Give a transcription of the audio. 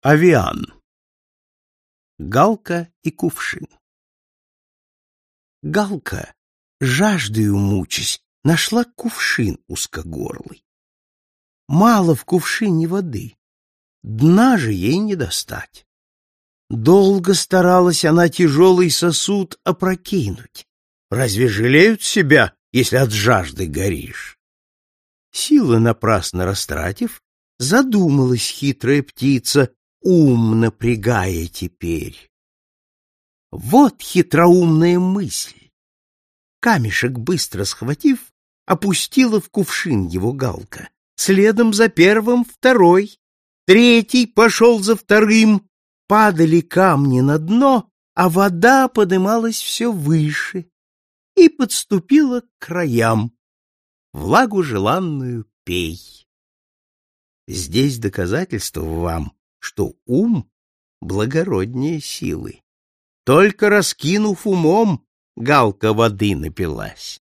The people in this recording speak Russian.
Авиан. Галка и кувшин. Галка, жаждою мучась, нашла кувшин узкогорлый. Мало в кувшине воды, дна же ей не достать. Долго старалась она тяжелый сосуд опрокинуть. Разве жалеют себя, если от жажды горишь? Силы напрасно растратив, задумалась хитрая птица, ум напрягая теперь. Вот хитроумная мысль. Камешек, быстро схватив, опустила в кувшин его галка. Следом за первым второй, третий пошел за вторым. Падали камни на дно, а вода подымалась все выше и подступила к краям. Влагу желанную пей. Здесь доказательство вам, что ум благороднее силы. Только раскинув умом, галка воды напилась.